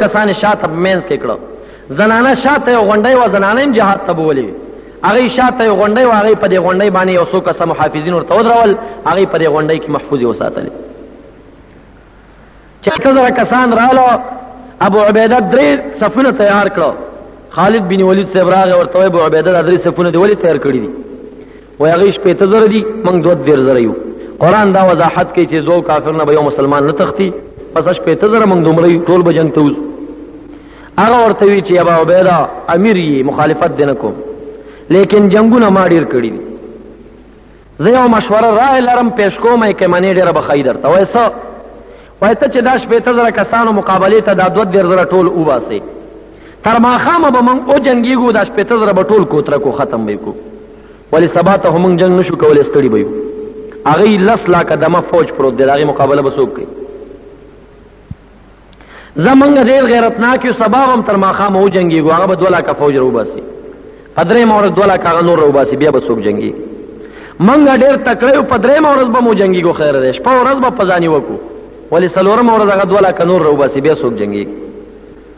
کسان شاته مینس کې کړو زنانه شاته یو غونډه و زنانه هم جهاد ته بولې هغه شاته یو غونډه و هغه په دې غونډه باندې یو څو کس محافظین ورته ودرول هغه په دې غونډه کې محفوظ وساتل چته زره کسان رالو ابو عبیده درې صفونه تیار کړو خالد بن ولید صاحب راغ ورته ابو عبیده درې صفونه دی ولې تیار کړی دي وای هغه شپېته زره دي موږ دوه دېرش زره یو قرآن دا وضاحت کوي چې زو کافر نه به یو مسلمان نه تختی پس شپېته زره موږ دومره یو ټول به جنګ ته وځو هغه ورته وی چې ابا عبیده امیر یې مخالفت دی نه کوم لیکن جنګونه ما ډېر کړي دي زه یو مشوره رائے لرم پیش کوم یې که منې ډېره به ښایي درته وایي څه وایي ته چې دا شپېته زره کسانو مقابلې ته دا دوه دېرش زره ټول وباسې تر ماښامه به موږ وجنګېږو دا شپېته زره به ټول کوتره کو ختم به یې کو ولې سبا ته هم موږ جنګ نشو کولی ستړي به یو هغوی لس لاکه دمه فوج پروت دی د هغې مقابله به څوک کوي زمونږ ډېر غیرتناک یو سبا هم تر ماښامه وجنګېږو هغه به دوه لاکه فوج راوباسي په درې مورز دوه لاکه هغه نور روباسي بیا به څوک جنگي منګه ډیر تکړه یو په درې مورز به مو جنگي کو خیر دی شپه ورځ به پزانی وکو ولی سلور مورز هغه دوه لاکه نور روباسي بیا څوک جنگي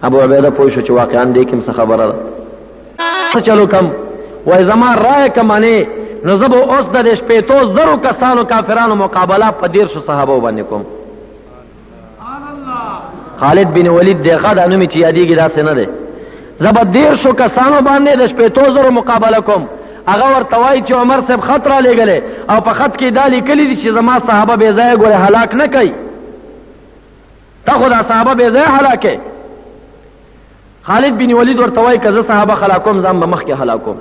ابو عبیده پوه شو چې واقعا دې کوم څه خبره ده څه چلو کم وای زما رائے کمانه نو زه به اوس د شپېتو زرو کسانو کافرانو مقابله په دېرشو صحابو باندې کوم خالد بن ولید دی غدا نوم چې یادېږي داسې نه دی زبر دیر شو کسانو باندې د شپېتو زرو مقابله کوم هغه ورته وایي چې عمر صاحب خط را لېږلی او په خط کې دا لیکلي دي چې زما صحابه بې ځایه ګورې هلاک نه کوي ته خو دا صحابه بې ځایه هلاکې خالد بن ولید ورته وای کزه صحابه خلاکوم ځان به مخکې هلاکوم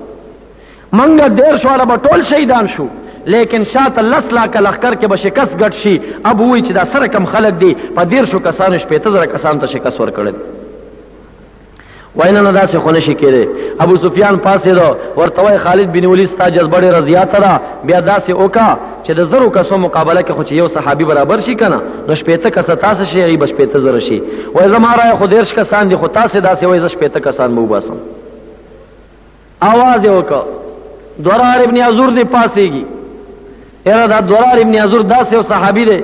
منګه ډیر شو عرب ټول شهیدان شو لیکن شاته لس لا کلخکر کې به شکست ګټ شي اب وای چې دا سره کم خلک دی په دیر شو کسان شپې ته زره کسان ته شکست ورکړل وینه نه داسې خونه شي کېده ابو سفیان پاسې دو ورته وای خالد بن ولید ستا جذبه ډیره زیاته ده بیا داسې وکا چې د زرو کسو مقابله کې خو چې یو صحابي برابر شي کنه نو شپېته کسه تاسو شي غي بس شپېته زره شي وای زما راي خو ډېر کسان دي خو تاسو داسې وای زه شپېته کسان مو باسم आवाज وکړه دورار ابن ازور دی پاسېږي یره دا دورار ابن ازور داسې یو صحابي دی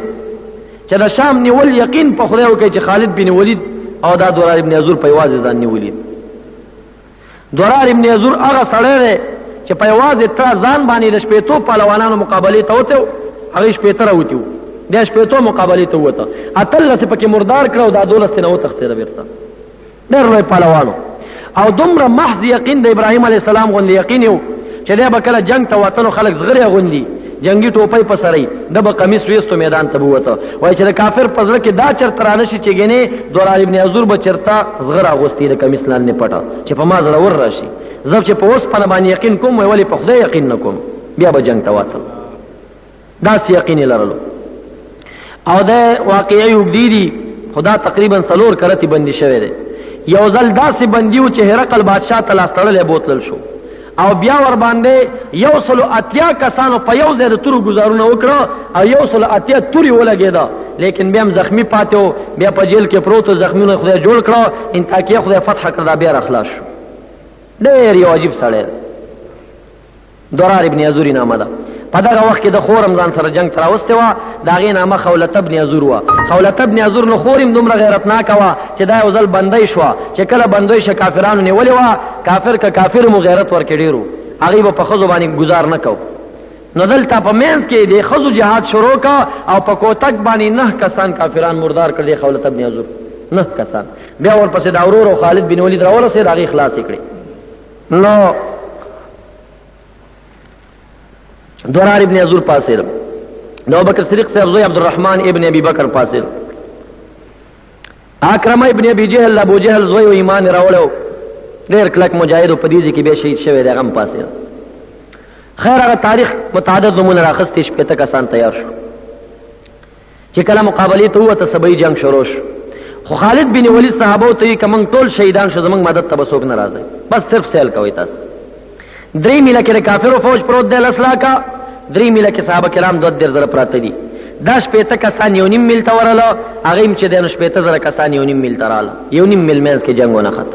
چې د شام نیول یقین په خدای وکړي چې خالد بن ولید او دا دورار ابن ازور په واځ ځان نیولید درار ابن یزور هغه سړی دی چې په یوازې تړه ځان باندې د شپېتو پهلوانانو مقابلې ته وتی و هغه شپېته راوتی و بیا شپېتو مقابلې ته ووته اتلس یې پکې مردار کړه او دا دولس ترې نه وتښتېده بېرته ډېر لوی پهلوان او دومره محض یقین د ابراهیم علیه السلام غوندې یقین یو چې دی به کله جنګ ته وتلو خلک زغرې اغوندي جنګي ټوپۍ په سرۍ ده به قمیص ویستو میدان ته به وته وای چې د کافر په زړه کې دا چرته رانه شي چې ګنې دوران ابن حضور به چرته زغر اغوستي د قمیص لاندې پټه چې په ما زړه ور راشي زه چې په اوس پنه باندې یقین کوم وای ولې په خدای یقین نه کوم بیا به جنگ ته وته دا سی یقین لرلو او د واقعي وګدي دي خدا تقریبا سلور کرتی بندي شوی دی یو ځل داسې بندي و چې هرقل بادشاه ته لاس تړلی بوتلل شو او بیا ور باندې یو سلو اتیا کسانو په یو ځای د تورو گزارونه وکړه او یو سلو اتیا توري ولګېده لیکن بیا هم زخمی پاتې و بیا په جیل کې پروت زخمیونه خدای جوړ کړه ان تاکیه خدای فتح کړه بیا را خلاص شو ډېر یو عجیب سړی درار ابن ازوری نامه ده په دغه وخت کې د خورم ځان سره جنگ تراوسته و دا غي نامه خولت ابن ازور و خولت ابن ازور نو خورم دومره غیرتناک و چې دا یو ځل بندای شو چې کله بندای شه کافرانو نیولې و کافر کا کافر مو غیرت ور کړیرو هغه په خزو باندې گزار نه کو نو دلته په مینس کې د خزو جهاد شروع کا او په کوتک باندې نه کسان کافران مردار کړ دي خولت ابن ازور نه کسان بیا ورپسې دا اورور خالد بن ولید راول سره هغه خلاص کړي نو درار ابن عزور پاسر نو بکر صدیق صاحب زوی عبدالرحمن ابن ابی بکر پاسر اکرمه ابن ابی جهل ابو جهل زوی و ایمان راوړو ډیر کلک مجاهد په دې کې به شهید شوی دی غم پاسر خیر هغه تاریخ متعدد نمونه راخستې شپې ته کسان تیار شو چې کله مقابله ته وته سبي جنگ شروع شو خو خالد بن ولید صحابه ته کوم ټول شهیدان شو زمنګ مدد ته بسوک ناراضه بس صرف سیل کوي تاسو درې میله کې کافرو فوج پروت دی لسلا کا درې میله کې صحابه کرام دوه در زره پراته دي دا شپېته کسان یو نیم میل ته ورله هغه هم چې د شپېته زره کسان یو نیم میل ته رااله یو نیم میل مینس کې جنگ ونه خط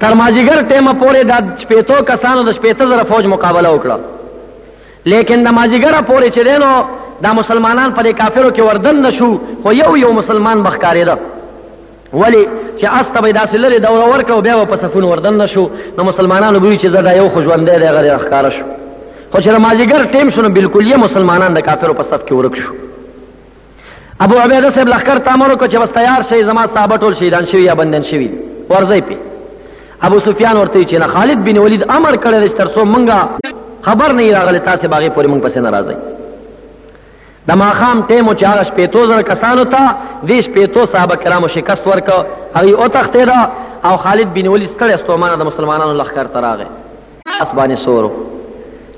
تر مازیګر ټیمه پورې د شپېتو کسانو د شپېته زره فوج مقابله وکړه لیکن د مازیګره پورې چې دی نو دا مسلمانان په دې کافرو کې وردن نه شو خو یو یو مسلمان به ښکارېده ولی چې استه به داسې لرې دوره ورکړه او بیا به په صفونو وردن نه شو نو مسلمانانو به وي چې زه دا یو خو ژوندی دی هغه ښکاره شو خو چې د مازیګر ټیم شو نو بلکل یې مسلمانان د کافرو په صف کې ورک شو ابو عبیده صاحب لخر ته امر وکړ چې بس تیار شئ زما صحابه ټول شهیدان شوي یا بندیان شوي دي ورځئ پې ابو سفیان ورته چې نه خالد بن ولید امر کړی دی چې تر څو مونږه خبر نه راغلی تاسې به هغې پورې مونږ پسې نه راځئ د ماښام ټیم چې هغه شپېتو زره کسانو ته دې شپېتو صحابه کرامو شکست ورکړ هغوی وتښتېده او خالد بن ولید ستړی ستومانه د مسلمانانو لښکر ته راغی لاس باندې سورو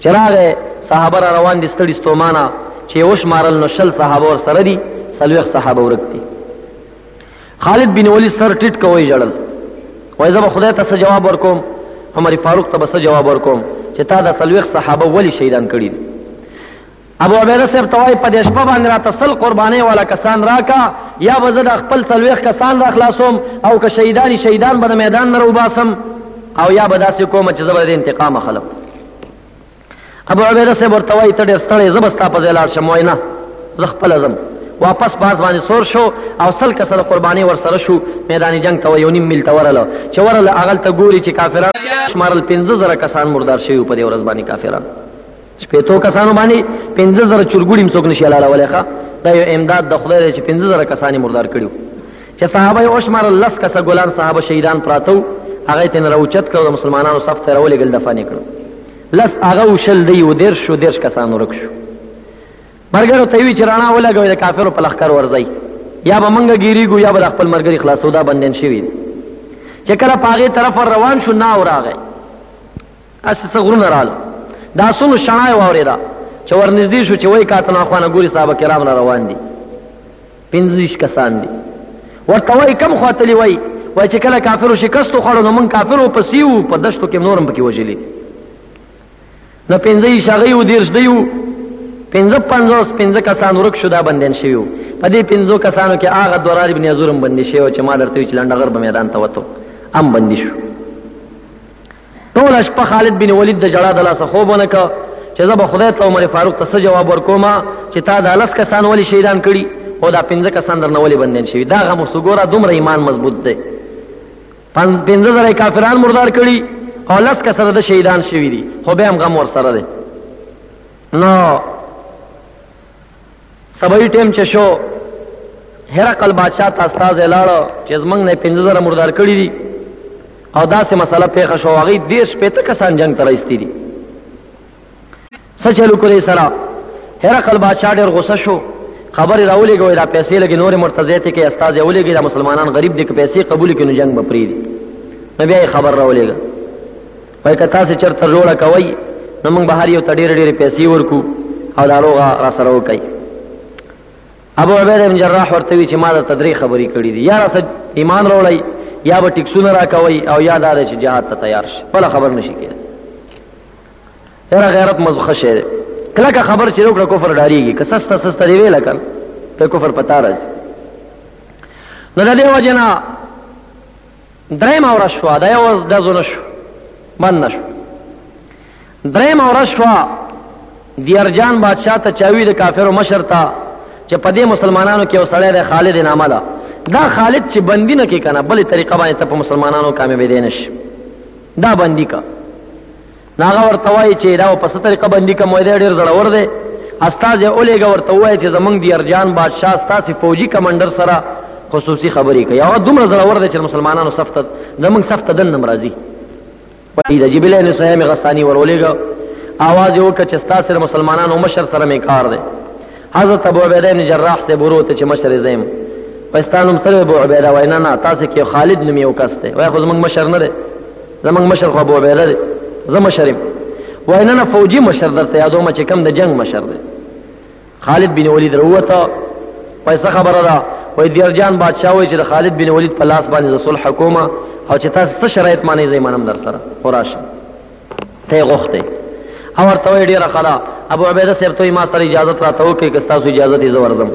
چې راغی صحابه را روان دي ستړي ستومانه چې یې وشمارل نو شل صحابه ورسره دي څلوېښت صحابه ورک دي خالد بن ولید سر ټیټ کوی ژړل وایي زه به خدای ته څه جواب ورکوم عمر فاروق ته به څه جواب ورکوم چې تا دا څلوېښت صحابه ولې شهیدان کړي دي ابو عبیده صاحب ته وایي په دې شپه باندې راته سل قربانۍ والا کسان راکه یا به زه د خپل څلوېښت کسان را خلاصوم او که شهیدان شهیدان به د میدان نه راوباسم او یا به داسې کوم چې زه به د انتقام اخلم ابو عبیده صاحب ورته وایي ته ډېر ستړی زه به ستا په ځای لاړ شم وایي نه زه خپله ځم واپس باز باندې سور شو او سل کسه د قربانۍ ورسره شو میدان جنګ ته یو نیم میل ته ورله چې ورله هغلته ګوري چې کافران شمارل پنځه زره کسان مردار شوي په دې ورځ باندې کافران شپېتو کسانو باندې پنځه زره چرګوړي هم څوک نشي حلالولی ښه دا یو امداد د خدای دی چې پنځه زره کسان یې مردار کړي چې صحابه یې وشمارل لس کسه ګلان صحابه شهیدان پراته وو هغه یې ترې نه راوچت کړه او د مسلمانانو صف ته یې راولېږل دفن یې کړل لس هغه وشل دی و دېرش شو دېرش کسان ورک شو ملګرو ته یې وي چې رڼا ولګوئ د کافرو په لښکر ورځئ یا به مونږ ګیریږو یا به د خپل مرګري خلاصو دا بندیان شوي چې کله په هغې طرف روان شو نا وراغی هسې څه غرونه راله د آسونو شڼا یې واورېده چې ورنږدې شو چې وایي کاته ناخوانه ګوري صحابه کرام را روان دي پنځه کسان دي ورته وایي کم خوا تلي وایي وایي چې کله کافرو شکست وخوړو نو موږ کافرو پسې وو په دشتو کې نور هم پکې وژلي نو پنځه یې شغی و دېرش دی و پنځه پنځوس پنځه کسان ورک شو دا بندیان شوي وو په دې پنځو کسانو کې هغه درار ابن عزور هم بندي شوی چې ما درته ویل چې لنډغر به میدان ته وتو هم بندي شو ټوله شپه خالد بن ولید د ژړا د لاسه خوب ونه کړ چې زه به خدای ته عمر فاروق ته څه جواب ورکوم چې تا دا لس کسان ولې شهیدان کړي او دا پنځه کسان درنه ولې بندیان شوي دا غم اوس وګوره دومره ایمان مضبوط دی پنځه زره کافران مردار کړي او لس کسره د شهیدان شوي دي خو بیا هم غم ورسره دی نو سبای ټیم چې شو هرقل بادشاہ ته استاد لاړ چې زمنګ نه 15000 مردار کړی دي او داسې مسله پیښه شو هغه دیش پته کسان جنگ تر ایستي دي سچلو کړی سره هرقل بادشاہ ډیر غوسه شو خبر راولې ګوې دا پیسې لګي نور مرتضی ته کې استاد یولې ګي دا مسلمانان غریب دي کې پیسې قبول کینو جنگ بپری دي نبی خبر راولې ګا وای که تاسو چرته جوړه کوي نو موږ به هر یو ته ډېر ډېر پیسې ورکو او دا روغه را سره وکړي ابو عبید بن جراح ورته وی چې ما د تدری خبرې کړې دي یا راس ایمان وروړی یا به ټیکسونه راکوي او یا دا چې جهاد ته تیار شي بل خبر نشي کېږي هر غیرت مزخه شه کله که خبر چې وکړه کفر ډاریږي که سسته سسته دی ویل کړه په کفر پتا راځي نو د دې وجنه درېیمه ورځ شوه، دا یوه ورځ ډزو نه شو، بند نه شو. درېیمه ورځ شوه، دیارجان بادشاه ته چاوي د کافرو مشر ته چې په دې مسلمانانو کې یو سړی دی خالد نامه ده دا خالد چې بندي نه کې کنه بلې طریقه باندې ته په مسلمانانو کامیابې دی نشي دا بندي کا نو هغه ورته وایي چې دا په څه طریقه باندې کوم دی ډېر زړور دی استاد یې اولېږه ورته وایي چې زمونږ د ارجان بادشاه ستاسې فوجي کمانډر سره خصوصي خبرې کوي هغه دومره زړور دی چې مسلمانانو صف ته زمونږ صف ته دننه راځي وایي د جبلې نه سهیم غسانی ور ولېږه آواز یې وکړ چې ستا سره مسلمانانو مشر سره مې کار دی حضرت ابو عبیده بن جراح سے برو ته چې مشر یې زیم پاکستان هم سره ابو عبیده وای نه نه تاسو کې خالد نوم یو کس دی وای خو زمونږ مشر نه دی زمنګ مشر خو ابو عبیده دی زه مشر یم وای نه نه فوجي مشر درته یادوم چې کم د جنگ مشر دی خالد بن ولید وروته پیسې خبره ده وای دیرجان بادشاہ وای چې خالد بن ولید په لاس باندې رسول حکومت او چې تاسو څه شرایط معنی زې منم در سره خراشه ته غوخته او ورته ډیره خلا ابو عبیده صاحب ته ما سره اجازه راته وکړي که تاسو اجازه دې زوردم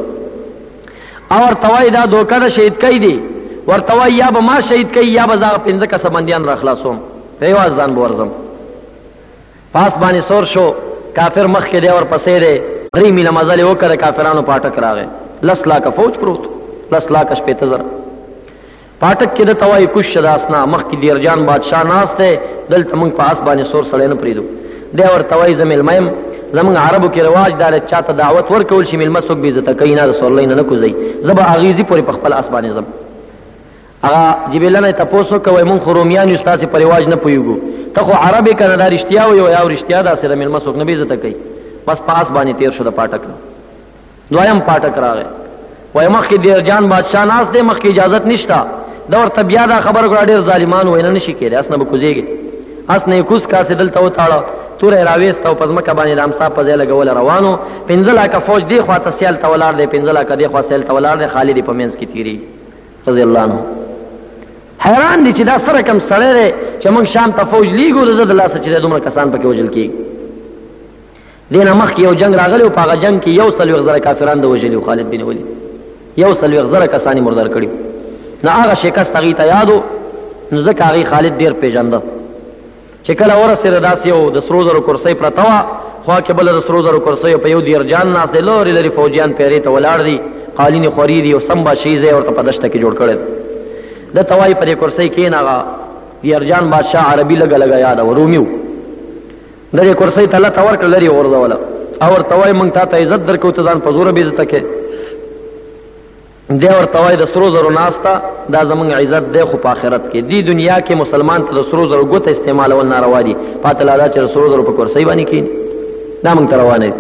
او ورته وایي دا دوکه ده شهید کوي دي ورته وایي یا به ما شهید کوي یا به زه هغه پنځه کسه بندیان را خلاصوم په یوازې ځان به ورځم په اس باندې سور شو کافر مخکې دی ورپسې دی درې میله مزلې وکړه کافرانو په اټک راغی لس لاکه فوج پروت لس لاکه شپېته زره پاټک کې ده ته وایي کوز شه د اس نه، مخکې دېرجان بادشاه ناست دی، دلته موږ په اس باندې سور سړی نه پرېږدو. دی ورته وایي زه مېلمه یم، زموږ عربو کې رواج دا دی چا ته دعوت ورکول شي مېلمه څوک بې عزته کوي نه د سورلۍ نه نه کوزوي، زه به هغې ځي پورې په خپل اس باندې ځم. هغه جبېله نه یې تپوس وکړ وایي موږ خو رومیان یو ستاسې په رواج نه پوهېږو، ته خو عرب یې که نه دا رښتیا وایي؟ وایي او رښتیا ده هسې د مېلمه څوک نه بې عزته کوي. بس په اس باندې تېر شو د پاټک نه. دویم پاټک راغی وای مخکې ډیر جان بادشاہ ناس دی مخکې اجازت نشتا دا ورته بیا دا خبر کړه ډیر ظالمان وای نه نشي کېدای اس نه بکوزیږي اس نه کوس کاسې دلته وتاړه تور راويست او پزمکه باندې د امصا په ځای لګول روانو پنځلا کا فوج دی خوا ته سیل تولار دی پنځلا کا دی خوا سیل تولار دی خالد په منځ کې تیری رضی الله عنه حیران دي چې دا سره کم سره دی چې موږ شام ته فوج لیګو د الله سره چې دومره کسان پکې وجل کیږي دینه مخکې یو جنگ راغلی او په هغه جنگ کې یو څلوېښت زره کافران د وژلي خالد بن ولید یو څلوېښت زره کسان یې مردار کړي نو هغه شکست هغوی ته یاد و نو ځکه هغوی خالد ډېر پېژنده چې کله ورسېده داسې یو د سرو زرو کرسۍ پرته وه خوا کې بله د سرو زرو کرسیو په یو دیرجان ناست دی لرې لرې فوجیان پیرې ته ولاړ دي قالینې خوري دي او سم بادشاهي ځای ورته په دشته کې جوړ کړی دی ده ته وایي په دې کرسۍ کښېنه هغه دیرجان بادشاه عربي لږه لږه یاده و رومي و د دې کرسۍ ته لته ورکړه لرې غورځوله او ورته وایي موږ تا ته عزت درکوو ته ځان په زوره بېزته کې دی ورته وایي د سرو زرو ناسته دا زموږ عزت دی خو په آخرت کې دی دنیا کې مسلمان ته د سرو زرو ګوته استعمالول ناروا دي پاته لا دا چې د سرو زرو په کرسۍ باندې کښېني دا موږ ته روانه دي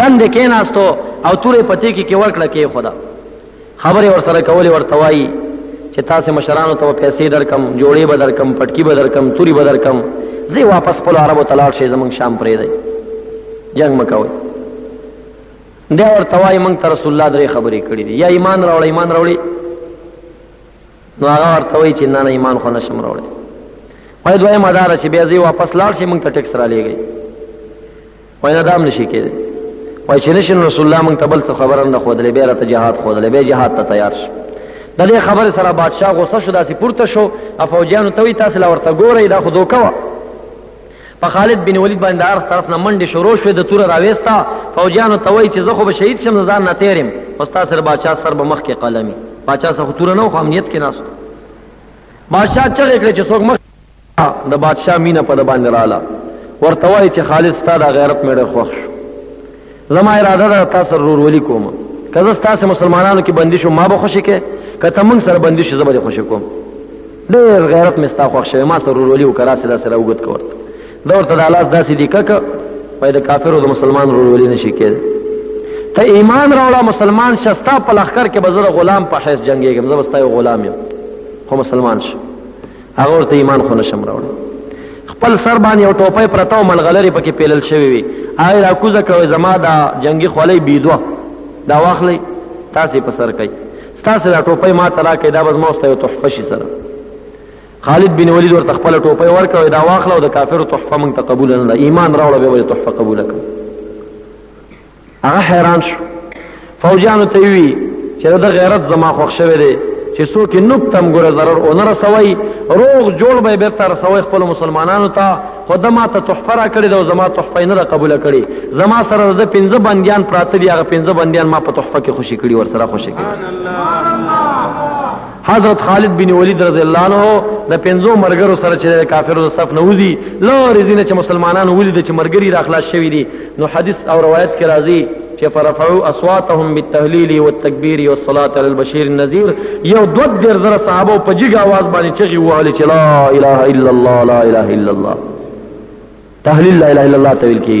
لندې کېناستو او تورې پتې کې کې ورکړه کېښوده خبرې ورسره کولې ورته وایي چې تاسې مشرانو ته به پیسې درکم جوړې به درکم پټکي به درکم توري به درکم ځئ واپس خپلو عربو ته لاړ شئ زموږ شام پرېږدئ جنګ مه کوئ دی ورته وایي موږ ته رسول الله درې خبرې کړې دي یا ایمان راوړی ایمان راوړي نو هغه ورته وایي چې نه نه ایمان خو نشم راوړی وایي دویمه دا ده چې بیا ځئ واپس لاړ شئ موږ ته ټیکس رالیږئ وای نه دام نشي کېدی وای چې نشي رسول الله مونږ ته بل څه خبره نه خودلې بیا راته جهاد خودلې بیا جهاد ته تیار شو د دې خبر سره بادشاه غوسه شو داسې پورته شو افوجانو ته وی تاسو لورته ګورئ دا خو دوکه وه په خالد بن ولید باندې هر طرف نه منډې شروع شوې د توره راوېستا فوجانو ته وایي چې زه خو به شهید شم زه ځان نه تېرم خو ستا سره باچا سر به مخکې قلمي باچا سره خو توره نه و خو امنیت کې ناست باچا چغې کړې چې څوک مخ د بادشاه مینه په د باندې رااله ورته وایي چې خالد ستا د غیرت مې ډېر خوښ شو زما اراده ده تا سره رورولي کوم که زه ستاسو مسلمانانو کې بندي شم ما به خوشې کې که ته موږ سره بندي شې زه به دې خوشې کوم ډېر غیرت مې ستا خوښ شوی ما سره رورولي وکړه راسې داسې راوګد که ورته ده ورته د لاس داسې لیکه که وایي د کافرو د مسلمان رورولي نه شي کېدی ته ایمان راوړه مسلمان شه ستا په لښکر کې به زه د غلام په حیث جنګېږم زه به ستا یو غلام یم خو مسلمان شه هغه ورته ایمان خو نشم راوړی خپل سر باندې یو ټوپۍ پرته او ملغلرې پکې پیلل شوې وي هغه راکوزه کوي زما دا جنګي خولۍ بیدوه دا واخلئ تاسې په سر کوي ستاسې دا ټوپۍ ما ته راکړئ دا به زما ورته یو تحفه شي سره خالد بن ولید ورته خپله ټوپۍ ورکړه دا واخله او د کافرو تحفه موږ ته قبوله نه ده ایمان راوړه بیا به یې تحفه قبوله کړه هغه حیران شو فوجانو ته وی چې دا غیرت زما خوښ شوی دی چې څوک نوب تم ګره zarar او نه رسوي روغ جوړ به بیرته رسوي خپل مسلمانانو ته خو د ما ته تحفه را کړی دا زما تحفه نه قبول کړي زما سره د 15 بنديان پراته دي هغه 15 بنديان ما په تحفه کې خوشي کړي ور سره خوشي کړي حضرت خالد بن ولید رضی الله عنه د پنځو مرګرو سره چې کافرو د صف نه وځي لوري دینه چې مسلمانانو ولید چې مرګري راخلاص شوی دي نو حدیث او روایت کې راځي چې فرفعوا اصواتهم بالتهليل والتكبير والصلاه على البشير النذير یو دو در زر صحابه په جګ आवाज باندې چغي وهل چې لا اله الا الله لا اله الا الله تهليل لا اله الا الله تویل کی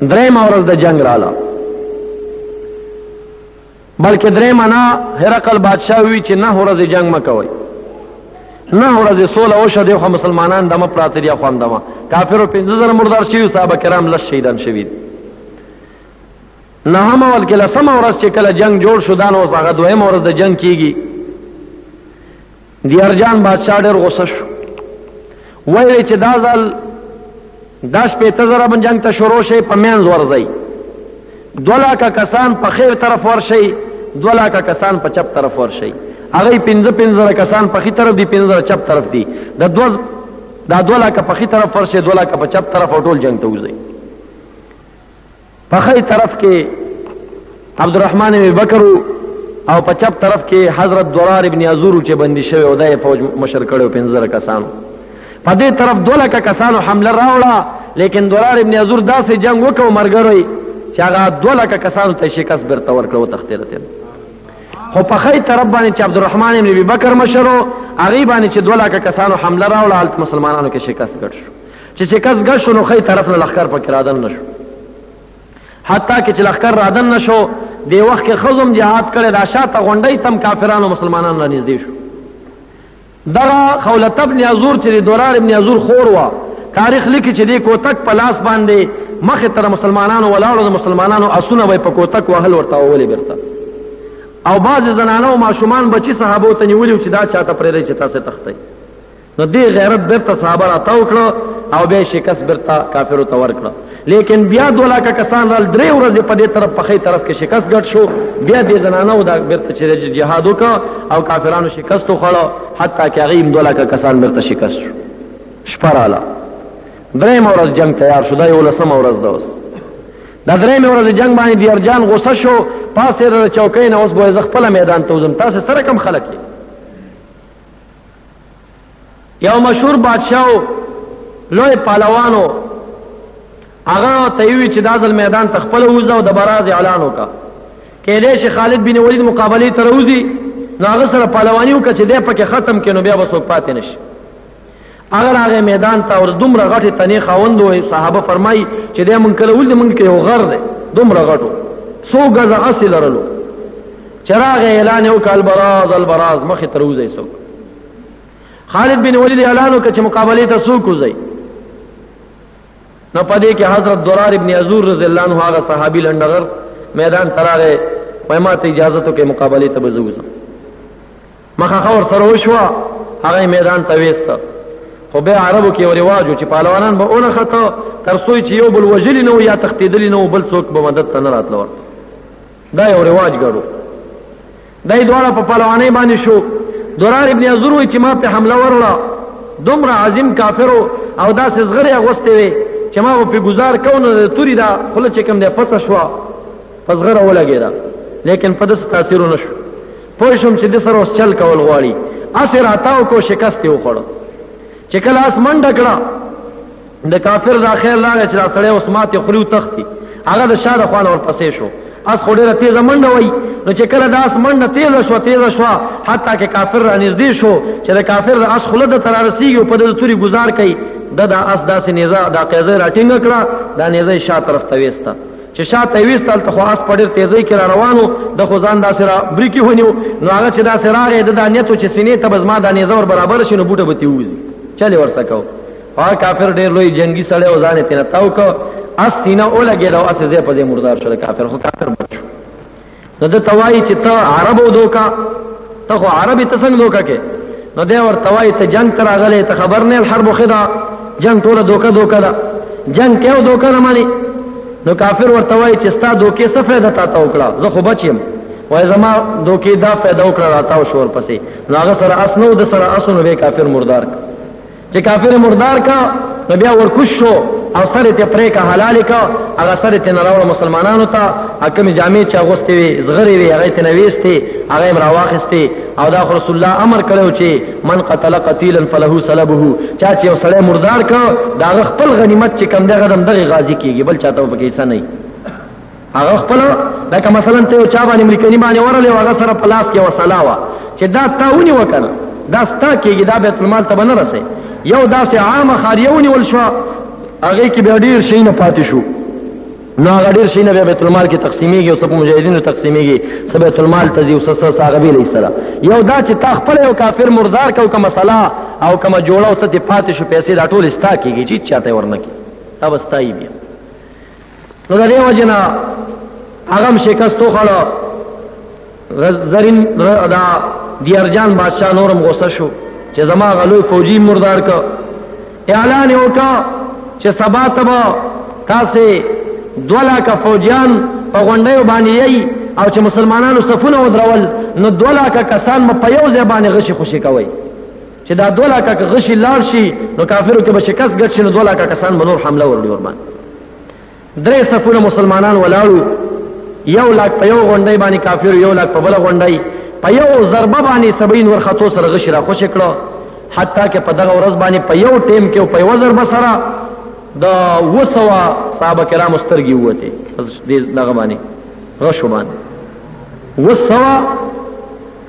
درې مورز د جنگ رااله بلکې درې منا هرقل بادشاہ وی چې نه ورځ جنگ مکوي نه ورځ سوله او شدي خو مسلمانان دمه پراتریا خوندما کافرو 15000 مردار شي صحابه کرام لږ شهیدان شوی نه هم ول کې لسم ورځ چې کله جنگ جوړ شو دان اوس هغه دویم ورځ د جنگ کیږي دیارجان بادشاه ډېر غوسه شو ویل یې چې دا ځل دا شپېته زره به جنګ ته شروع شي په منځ ورځئ دوه لاکه کسان په خیر طرف ورشئ دوه لاکه کسان په چپ طرف ورشئ هغوی پنځه پنځه زره کسان په ښي طرف دي پنځه زره چپ طرف دي د دوه دا دوه لاکه په ښي طرف ورشئ دوه لاکه په چپ طرف او ټول جنګ ته وځئ په ښی طرف کې عبدالرحمن ابن بکر او په چپ طرف کې حضرت درار ابن ازور چې بندي شوی او د فوج مشر کړو پنځره کسانو په دې طرف دوله کسانو حمله راوړه لیکن درار ابن ازور داسې جنگ وکاو مرګروي چې هغه دوله کسانو ته شکست برته ورکړو تختیره ته خو په خی طرف باندې چې عبدالرحمن ابن ابي بکر مشرو هغه باندې چې دوله کسانو حمله راوړه حالت مسلمانانو کې شکست ګټ شو چې څه کس ګډ شو نو خی طرف له لخر پکې رادن نشو حتی کې چې لخر رادن نشو دی وخت کې خزم جهاد کړي دا شاته غونډي تم کافرانو مسلمانانو را نږدې شو دغه خولت ابن ازور چې دولار ابن ازور خور وا تاریخ لیکي چې دی کوتک په لاس باندې مخ تر مسلمانانو ولاړو د مسلمانانو اسونه وای په کوتک وهل ورته ولې برته او بعض زنانه او ماشومان بچي صحابو ته نیولې چې دا چاته پرې چې تاسو تخته نو دې غیرت برته صحابه را تاو کړو او به شکست برته کافرو ته ور کړو لیکن بیا دولا کا کسان رال درې ورځې په دې طرف په خې طرف کې شکست ګټ شو بیا دې زنانه او دا برته چې جهاد وکړو او کافرانو شکست وخړو حتی کې غیم دولا کا کسان برته شکست شو شپراله درې مورز جنگ تیار شو دا یو لسم ورځ ده اوس دا درې مې ورځې جنگ باندې دیار جان غوسه شو پاسه د چوکۍ نه اوس به زه خپل میدان ته وزم تاسو سره کم خلک یو مشهور بادشاهو لوی پهلوانو هغه ته وی چې دا ځل میدان ته خپل وځه او د براز اعلان وکړه کېدای شي خالد بن ولید مقابله ته راوځي نو هغه سره پهلواني وکړه چې دی پکې ختم کړي نو بیا به څوک پاتې نشي اگر هغه میدان ته ور دومره غټه تنې خاوند وي صحابه فرمایي چې د مونږ کله ول د مونږ کې یو غر دی دومره غټو څو غزه اصل لرلو چراغ اعلان وکړ البراز البراز مخه تروزه سو خالد بن ولید اعلان وکړ چې مقابله ته سو کوزي نو پدې کې حضرت درار ابن ازور رضی الله عنه هغه صحابي لندغر میدان تراغه وای ما ته اجازه ته کې مقابله ته بزوزم مخه خور سره وشوا هغه میدان ته وېست خو به عربو کې ورواجو چې پهلوانان به اون خطا تر سوی چې یو بل وجلی نو یا تختیدلی نو بل څوک به مدد ته نه راتلو دا یو رواج ګړو دای دواړه په پهلوانۍ باندې شو درار ابن ازور وی چې ما په حمله ورلا دومره عظیم کافرو او داسې زغری اغوستې وي چې ما په گزار کو نه توري دا خله چې کوم دی پڅ شو پس غره ولګیدا لیکن په داس تاثیر نشو پوه شم چې د سر اوس چل کول غواړي اثر عطاو کو شکست یې وخوړ چې کله اس منډه کړه د کافر دا خیر لاغه چې دا سړی اوس ماته خلیو تختی هغه د شاده خوانه ورپسې شو اس خو ډیره تیزه منډه وای نو چې کله داس منډه تیزه شو تیزه شو حتی کې کافر را نږدې شو چې د کافر د اس خله د تر رسیږي په د توري گزار کوي د د اس داسې نزا د قیزه راټینګ کړه دا نزا شا طرف ته وستا چې شا ته وستل ته خو اس په ډیر تیزی کې را روانو د خو ځان داسې را بریکی هونیو نو هغه چې داسې راغی د دا نیتو چې سینې ته بزما د نزا ور برابر شنو بوټه به تیوزي چلے ورسکو پا کافر ډیر لوی جنگی سړی او ځان تینا تاو کو اس سینا او لګی دا اس زه په مردار شو کافر خو کافر بچو نو د توای چې ته عربو دوکا ته خو عربي ته څنګه دوکا کې نو دا ور توای ته جنگ تر غلې ته خبر نه الحرب خدا جنگ ټوله دوکا دوکا دا جنگ کېو دوکا نه مانی نو کافر ور توای چې ستا دوکې څه فائدہ تا تا وکړه زه خو بچیم وای زما دوکې دا فائدہ وکړه راته او شور پسې نو هغه سره اسنو د سره اسنو به کافر مردار کړ چې کافر مردار کا نو بیا ورکوش شو او سره ته پرې کا حلال کا هغه سره ته نراوړ مسلمانانو ته حکم جامع چا غوستي وي زغری وي هغه ته نويستي هغه امر واخستي او دا رسول الله امر کړو چې من قتل قتيلا فله سلبه چا چې یو سړی مردار کا دا خپل غنیمت چې کم دغه دم دغه غازی کیږي بل چاته په کیسه نه هغه خپل لکه مثلا ته یو چا باندې امریکایي باندې ورلې هغه سره پلاس کې وسلا وا چې دا تاونی وکړه دا ستا کېږي دا بیت المال ته نه رسي یو داسې عام خاریونی ول شو هغه کې به ډیر شي نه پاتې شو نو هغه ډیر شي نه بیت المال کې تقسیمېږي او سب مجاهدینو تقسیمېږي سب بیت المال ته یو سس هغه به لې سره یو دا چې تا خپل یو کافر مردار کو کوم مسله او کوم جوړه او ست پاتې شو پیسې دا ټول ستا کېږي چې چاته ورنکې دا بستای بیا نو د دې وجنه هغه شکست وخړو زرین دا دیارجان بادشاہ نورم غوسه شو چې زما غلو فوجي مردار ک اعلان وکا چې سبا تبا تاسو دولا کا فوجیان په غونډیو باندې او چې مسلمانانو صفونه ودرول نو دولا کا کسان م په یو ځای باندې غشي خوشي کوي چې دا دوه لاکه که غشي لاړ شي نو کافرو کې به شکست ګټ شي نو دوه لاکه کسان به نور حمله وروړي وربان درې صفونه مسلمانان ولاړو یو لاک په یو غونډۍ باندې کافر یو لاک په بل غونډۍ په یو ضربه باندې سبین ور خطو سره غشي را خوش کړو حتی کې په دغه ورځ باندې په یو ټیم کې په یو ضربه سره دا وسوا صحابه کرام سترګي وته دغه باندې غشو باندې وسوا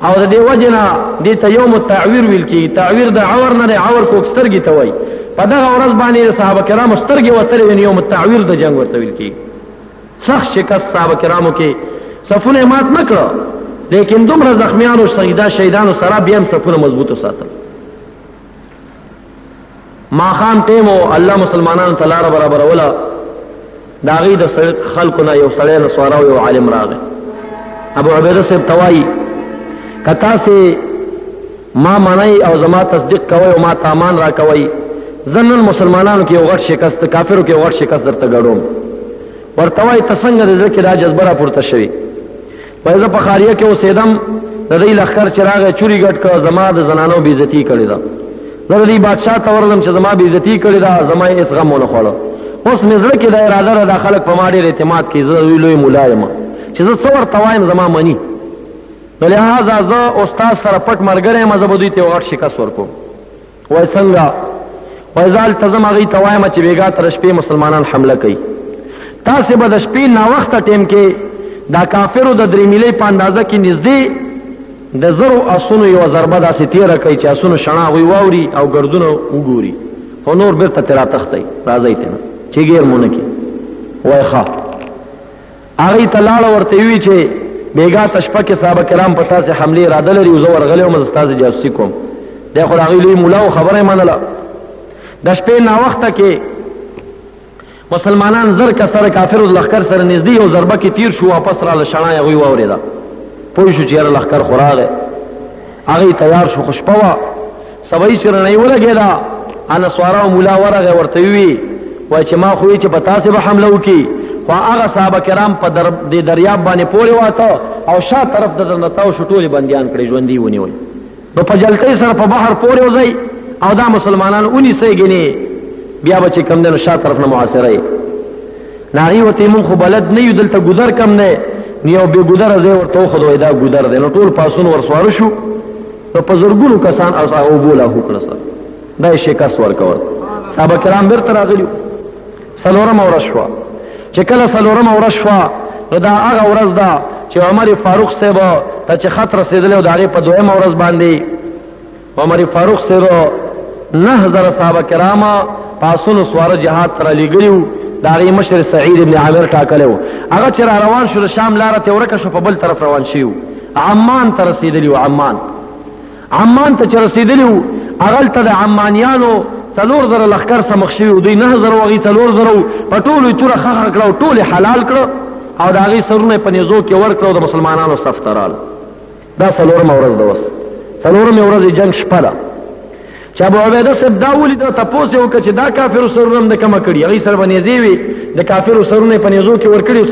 او د دې وجنه دې ته یوم التعویر ویل کی تعویر د عور نه عور کوک سترګې ته وای په دغه ورځ باندې صحابه کرام سترګې وتلې وین یوم التعویر د جنگ ورته ویل کی سخت شکست صحابه کرامو کې صفونه مات نکړه لیکن دومره زخمیانو شهیدا شهیدانو سره بیا هم صفونه مضبوط وساتل ماخام ټیم او الله مسلمانانو ته لار برابروله دا غي د خلکو نه یو سړی نه سوارو یو عالم راغی ابو عبیده صاحب توای کتا سي ما منای او زما تصدیق کوي او ما تامان را کوي زنن مسلمانانو کې وغټ شکست کافرو کې وغټ شکست درته غړوم ورته وای تسنګ د ذکر راجز برا پورته شوی وایي زه په خاریه کې اوسېدم د دې لخر چې راغی چوری ګټ کړ زما د زنانو بې عزتي کړې ده زه د دې بادشاه ته ورغلم چې زما بې عزتي کړې ده زما یې اسغم ونه خوړو اوس مې زړه کې د اراده را د خلک په ما ډېر اعتماد کوي زه دوی لوی ملا یم چې زه څه ورته وایم زما مني نو لهذا زه استاد سره پټ ملګری یم زه به دوی ته غټ شکست ورکوم وای څنګه وای زال تزم هغه ته وایم چې بیګا تر شپې مسلمانان حمله کوي تاسو به د شپې نا وخت ټیم کې دا کافرو د درې ملي په اندازه کې نږدې د زرو اسونو یو ضربه داسې تیر کوي چې اسونو شنا غوي واوري او ګردونه وګوري خو نور بیرته ترا تختی راځي ته چې غیر مونږ کې وای ښه هغوی ته لاړ او ورته یې وویل چې بېګا ته شپه کې صحابه کرام په تاسې حملې اراده لري او زه ورغلی وم زه ستاسې جاسوسي کوم دی خو د هغوی لوی ملا و خبره یې منله د شپې ناوخته کې مسلمانان زر کسر کافرو د لښکر سره نږدې یو ضربه کې تیر شو واپس راله شڼا یې هغوی واورېده پوه شو چې یاره لښکر خو راغی هغوی تیار شو خو شپه وه سبای چې رڼای ولګې دا انا سوارا مولا ورغه ورته وی وای چې ما خو یې چې په تاسو به حمله وکي خو هغه صحابه کرام په در دې دریاب باندې پورې واته او شا طرف د دنتاو شټولې بندیان کړې ژوندۍ ونیول نو په جلتۍ سره په بحر پورې وځي او دا مسلمانان اونې سي ګني بیا به چې کم دنو شا طرف نه محاصره ناغي وته مون خو بلد نه یو دلته ګذر کم نه نیو به ګذر زه ورته خو دا ګذر دی نو ټول پاسون ورسوار شو نو په زرګونو کسان او هغه بوله وکړه سره دا شکست ورکول صحابه کرام بیرته راغلي سلورم ورځ شوه چې کله سلورم ورځ شوه نو دا هغه ورځ ده چې عمر فاروق صاحب ته چې خط رسېدلی او د هغې په دویمه ورځ باندې عمر فاروق صاحب نه زره صحابه کرام په اسونو سواره جهاد ته رالیږلي وو د هغې مشر سعید ابن عامر ټاکلی و هغه چې را روان شو د شام لاره ترې ورکه شو په بل طرف روان شوي عمان ته رسیدلی و عمان عمان ته چې رسیدلی و هغلته د عمانیانو څلور زره لښکر سره مخ شوي دوی نهه زره هغوی څلور زره وو په ټولو یې توره خښه کړه او ټول یې حلال کړه او د هغوی سرونه یې په نیزو کې ورکړه او د مسلمانانو صف ته راغله دا څلورمه ورځ ده اوس څلورمې ورځې جنګ شپه ده چې ابو عبیده صاحب دا ولید او تپوس یې وکړه چې دا کافرو سرونه هم د کمه کړي هغوی سره به نیزې وي د کافرو سرونه یې په نیزو کې ورکړي